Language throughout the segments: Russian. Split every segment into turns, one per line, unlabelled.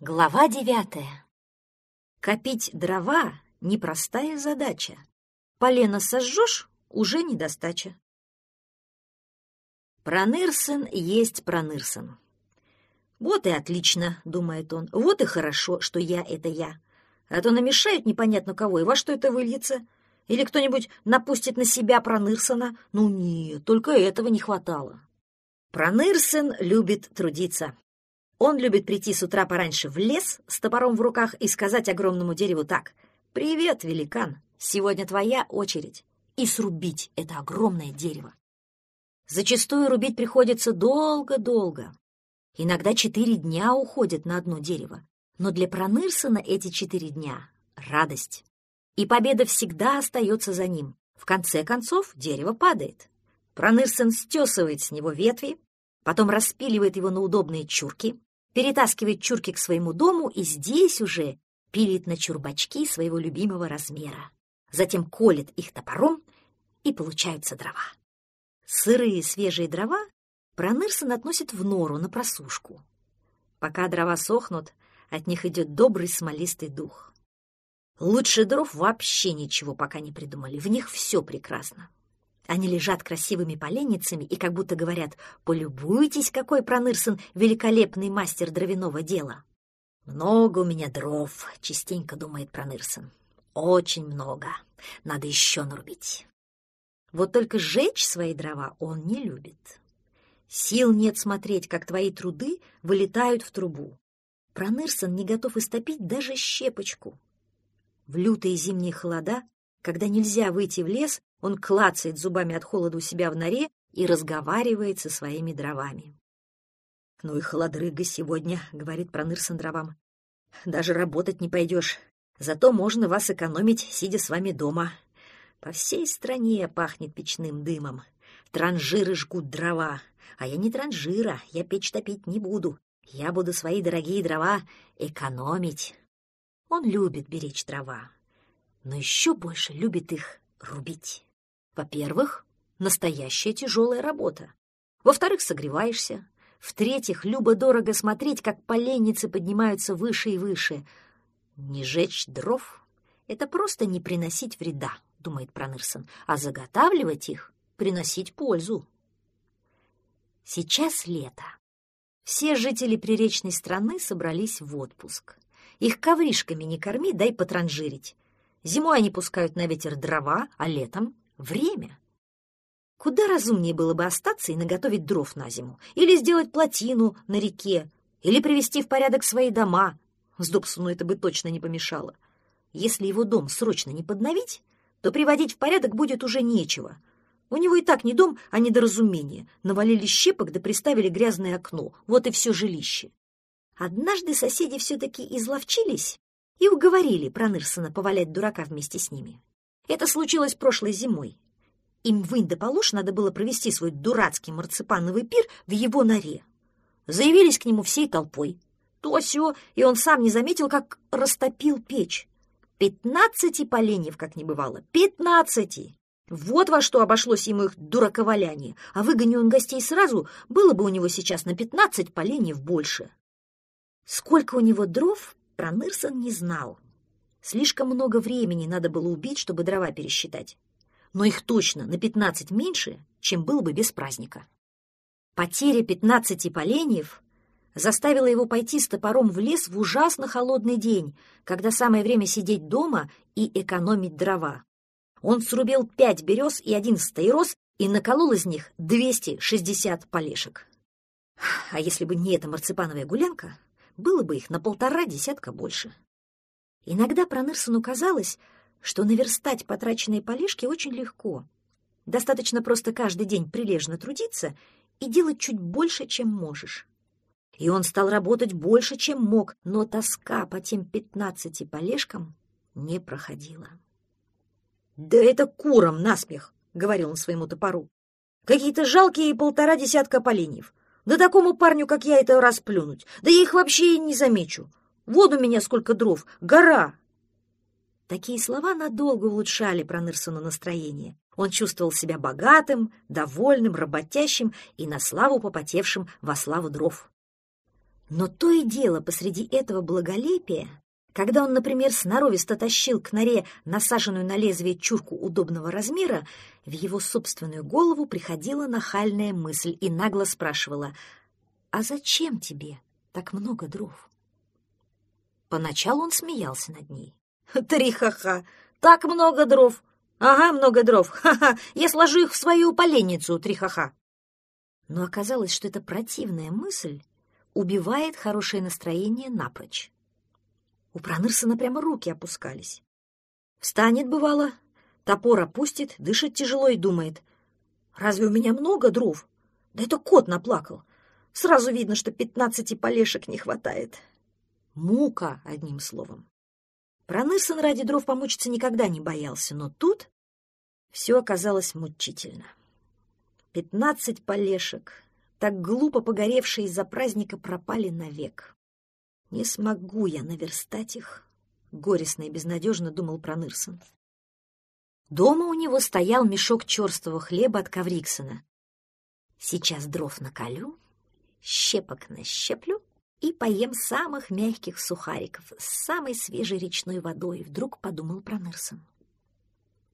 Глава девятая. Копить дрова — непростая задача. Полено сожжешь — уже недостача. Пронырсон есть Пронырсон. Вот и отлично, думает он, вот и хорошо, что я — это я. А то намешают непонятно кого, и во что это выльется. Или кто-нибудь напустит на себя Пронырсона. Ну нет, только этого не хватало. Пронырсон любит трудиться. Он любит прийти с утра пораньше в лес с топором в руках и сказать огромному дереву так «Привет, великан, сегодня твоя очередь» и срубить это огромное дерево. Зачастую рубить приходится долго-долго. Иногда четыре дня уходят на одно дерево. Но для Пронырсона эти четыре дня — радость. И победа всегда остается за ним. В конце концов дерево падает. Пронырсон стесывает с него ветви, потом распиливает его на удобные чурки, перетаскивает чурки к своему дому и здесь уже пилит на чурбачки своего любимого размера. Затем колет их топором, и получаются дрова. Сырые свежие дрова Пронырсон относит в нору на просушку. Пока дрова сохнут, от них идет добрый смолистый дух. Лучше дров вообще ничего пока не придумали, в них все прекрасно. Они лежат красивыми поленницами и как будто говорят «Полюбуйтесь, какой Пронырсон великолепный мастер дровяного дела!» «Много у меня дров», — частенько думает Пронырсон. «Очень много. Надо еще нарубить». Вот только сжечь свои дрова он не любит. Сил нет смотреть, как твои труды вылетают в трубу. Пронырсон не готов истопить даже щепочку. В лютые зимние холода, когда нельзя выйти в лес, он клацает зубами от холода у себя в норе и разговаривает со своими дровами. «Ну и холодрыга сегодня», — говорит Пронырсон дровам. «Даже работать не пойдешь. Зато можно вас экономить, сидя с вами дома. По всей стране пахнет печным дымом. Транжиры жгут дрова. А я не транжира, я печь топить не буду. Я буду свои дорогие дрова экономить». Он любит беречь дрова, но еще больше любит их рубить. Во-первых, настоящая тяжелая работа. Во-вторых, согреваешься. В-третьих, любо-дорого смотреть, как поленницы поднимаются выше и выше. Не жечь дров — это просто не приносить вреда, думает Пронырсон, а заготавливать их — приносить пользу. Сейчас лето. Все жители приречной страны собрались в отпуск. Их ковришками не корми, дай потранжирить. Зимой они пускают на ветер дрова, а летом Время. Куда разумнее было бы остаться и наготовить дров на зиму, или сделать плотину на реке, или привести в порядок свои дома. С Добсону это бы точно не помешало. Если его дом срочно не подновить, то приводить в порядок будет уже нечего. У него и так не дом, а недоразумение. Навалили щепок да приставили грязное окно. Вот и все жилище. Однажды соседи все-таки изловчились и уговорили Пронырсона повалять дурака вместе с ними. Это случилось прошлой зимой. Им в Индополуш надо было провести свой дурацкий марципановый пир в его норе. Заявились к нему всей толпой. То все, и он сам не заметил, как растопил печь. Пятнадцати поленьев, как не бывало. Пятнадцати! Вот во что обошлось ему их дураковаляние. А выгони он гостей сразу, было бы у него сейчас на пятнадцать поленьев больше. Сколько у него дров, Пронырсон не знал. Слишком много времени надо было убить, чтобы дрова пересчитать. Но их точно на пятнадцать меньше, чем было бы без праздника. Потеря пятнадцати поленьев заставила его пойти с топором в лес в ужасно холодный день, когда самое время сидеть дома и экономить дрова. Он срубил пять берез и один стаирос и наколол из них 260 полешек. А если бы не эта марципановая гулянка, было бы их на полтора десятка больше. Иногда Пронырсону казалось, что наверстать потраченные полежки очень легко. Достаточно просто каждый день прилежно трудиться и делать чуть больше, чем можешь. И он стал работать больше, чем мог, но тоска по тем пятнадцати полежкам не проходила. «Да это куром насмех!» — говорил он своему топору. «Какие-то жалкие полтора десятка поленьев. Да такому парню, как я, это расплюнуть. Да я их вообще и не замечу. Вот у меня сколько дров! Гора!» Такие слова надолго улучшали Пронырсону настроение. Он чувствовал себя богатым, довольным, работящим и на славу попотевшим во славу дров. Но то и дело посреди этого благолепия, когда он, например, сноровисто тащил к норе насаженную на лезвие чурку удобного размера, в его собственную голову приходила нахальная мысль и нагло спрашивала, «А зачем тебе так много дров?» Поначалу он смеялся над ней. «Три ха-ха! Так много дров! Ага, много дров! Ха-ха! Я сложу их в свою поленницу, три ха-ха!» Но оказалось, что эта противная мысль убивает хорошее настроение напрочь. У Пронырсона прямо руки опускались. Встанет, бывало, топор опустит, дышит тяжело и думает. «Разве у меня много дров? Да это кот наплакал. Сразу видно, что пятнадцати полешек не хватает». Мука, одним словом. Пронырсон ради дров помучиться никогда не боялся, но тут все оказалось мучительно. Пятнадцать полешек, так глупо погоревшие из-за праздника, пропали навек. Не смогу я наверстать их, — горестно и безнадежно думал Пронырсон. Дома у него стоял мешок черствого хлеба от Кавриксона. Сейчас дров наколю, щепок нащеплю и поем самых мягких сухариков с самой свежей речной водой, вдруг подумал Пронырсон.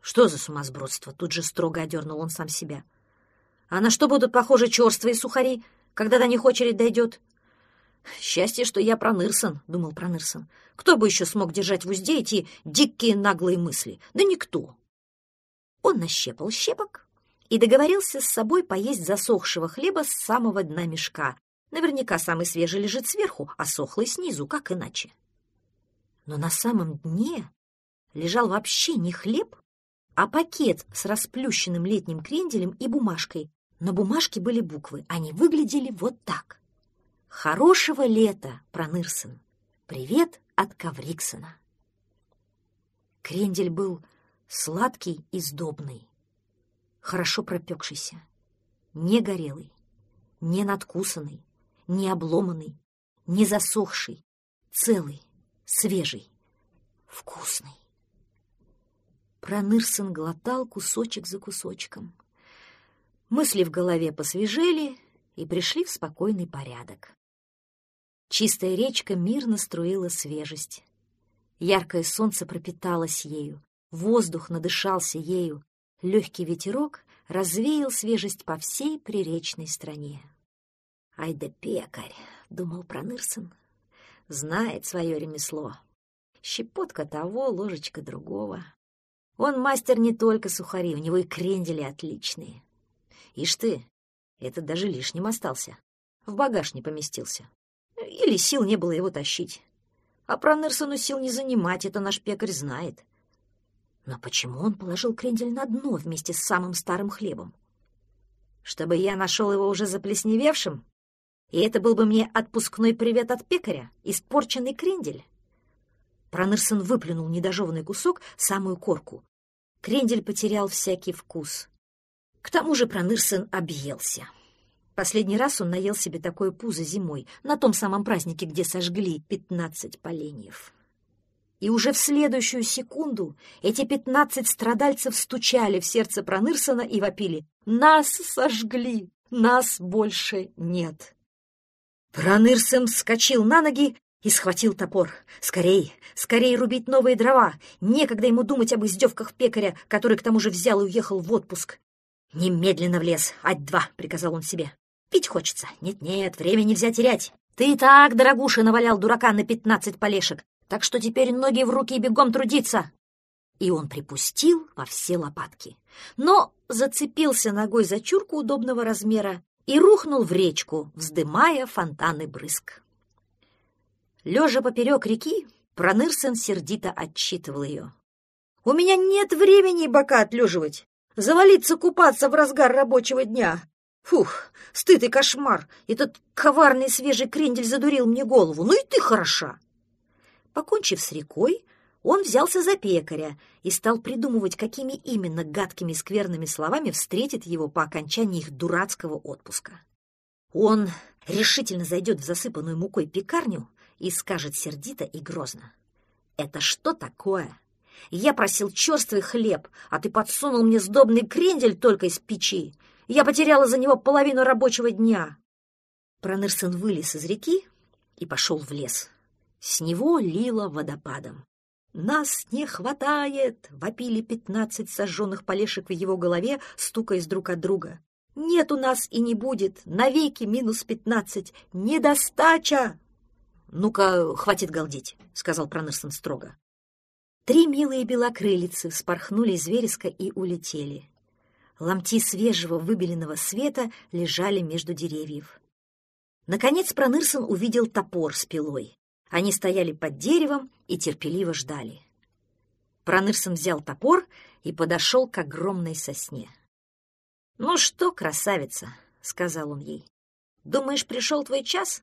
Что за сумасбродство? Тут же строго одернул он сам себя. А на что будут похожи черствые сухари, когда до них очередь дойдет? Счастье, что я Пронырсон, думал Пронырсон. Кто бы еще смог держать в узде эти дикие наглые мысли? Да никто. Он нащепал щепок и договорился с собой поесть засохшего хлеба с самого дна мешка, Наверняка самый свежий лежит сверху, а сохлый снизу, как иначе. Но на самом дне лежал вообще не хлеб, а пакет с расплющенным летним кренделем и бумажкой. На бумажке были буквы. Они выглядели вот так. «Хорошего лета, Пронырсон! Привет от Кавриксона!» Крендель был сладкий и сдобный, хорошо пропекшийся, не горелый, не надкусанный, не обломанный, не засохший, целый, свежий, вкусный. Пронырсон глотал кусочек за кусочком. Мысли в голове посвежели и пришли в спокойный порядок. Чистая речка мирно струила свежесть. Яркое солнце пропиталось ею, воздух надышался ею, легкий ветерок развеял свежесть по всей приречной стране. «Ай да пекарь!» — думал Пронырсон. «Знает свое ремесло. Щепотка того, ложечка другого. Он мастер не только сухари, у него и крендели отличные. Ишь ты, этот даже лишним остался. В багаж не поместился. Или сил не было его тащить. А Пронырсону сил не занимать, это наш пекарь знает. Но почему он положил крендель на дно вместе с самым старым хлебом? Чтобы я нашел его уже заплесневевшим? И это был бы мне отпускной привет от пекаря, испорченный крендель. Пронырсон выплюнул недожеванный кусок, самую корку. Крендель потерял всякий вкус. К тому же Пронырсон объелся. Последний раз он наел себе такое пузо зимой, на том самом празднике, где сожгли пятнадцать поленьев. И уже в следующую секунду эти пятнадцать страдальцев стучали в сердце Пронырсона и вопили «Нас сожгли! Нас больше нет!» Пронырсом вскочил на ноги и схватил топор. Скорей, скорей рубить новые дрова. Некогда ему думать об издевках пекаря, который к тому же взял и уехал в отпуск. «Немедленно в лес, ать-два», — приказал он себе. «Пить хочется. Нет-нет, время нельзя терять. Ты и так, дорогуша, навалял дурака на пятнадцать полешек, так что теперь ноги в руки и бегом трудиться». И он припустил во все лопатки. Но зацепился ногой за чурку удобного размера и рухнул в речку, вздымая фонтаны брызг. Лежа поперек реки, Пронырсен сердито отчитывал ее. «У меня нет времени бока отлеживать, завалиться купаться в разгар рабочего дня. Фух, стыд и кошмар! Этот коварный свежий крендель задурил мне голову. Ну и ты хороша!» Покончив с рекой, он взялся за пекаря и стал придумывать, какими именно гадкими скверными словами встретит его по окончании их дурацкого отпуска. Он решительно зайдет в засыпанную мукой пекарню и скажет сердито и грозно. «Это что такое? Я просил черствый хлеб, а ты подсунул мне сдобный крендель только из печи. Я потеряла за него половину рабочего дня». Пронырсон вылез из реки, и пошел в лес. С него лило водопадом. «Нас не хватает!» — вопили пятнадцать сожженных полешек в его голове, стукаясь друг от друга. «Нет у нас и не будет! Навеки минус пятнадцать! Недостача!» «Ну-ка, хватит галдеть», — сказал Пронырсон строго. Три милые белокрылицы спорхнули из вереска и улетели. Ломти свежего выбеленного света лежали между деревьев. Наконец Пронырсон увидел топор с пилой. Они стояли под деревом и терпеливо ждали. Пронырсон взял топор и подошел к огромной сосне. «Ну что, красавица», — сказал он ей, — «думаешь, пришел твой час?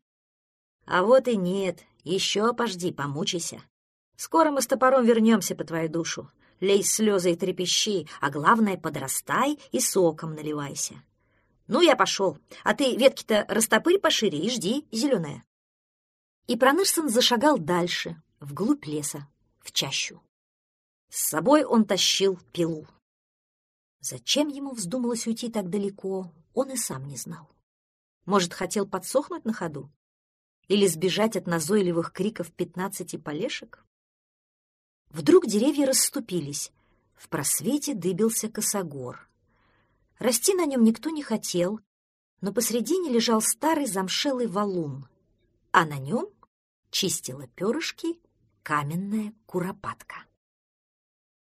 А вот и нет, еще пожди, помучайся. Скоро мы с топором вернемся по твою душу. Лей слезы и трепещи, а главное, подрастай и соком наливайся. Ну, я пошел, а ты ветки-то растопырь пошире и жди, зеленая. И Пронырсон зашагал дальше, вглубь леса, в чащу. С собой он тащил пилу. Зачем ему вздумалось уйти так далеко, он и сам не знал. Может, хотел подсохнуть на ходу? Или сбежать от назойливых криков пятнадцати полешек? Вдруг деревья расступились. В просвете дыбился косогор. Расти на нем никто не хотел, но посредине лежал старый замшелый валун, а на нем чистила перышки каменная куропатка.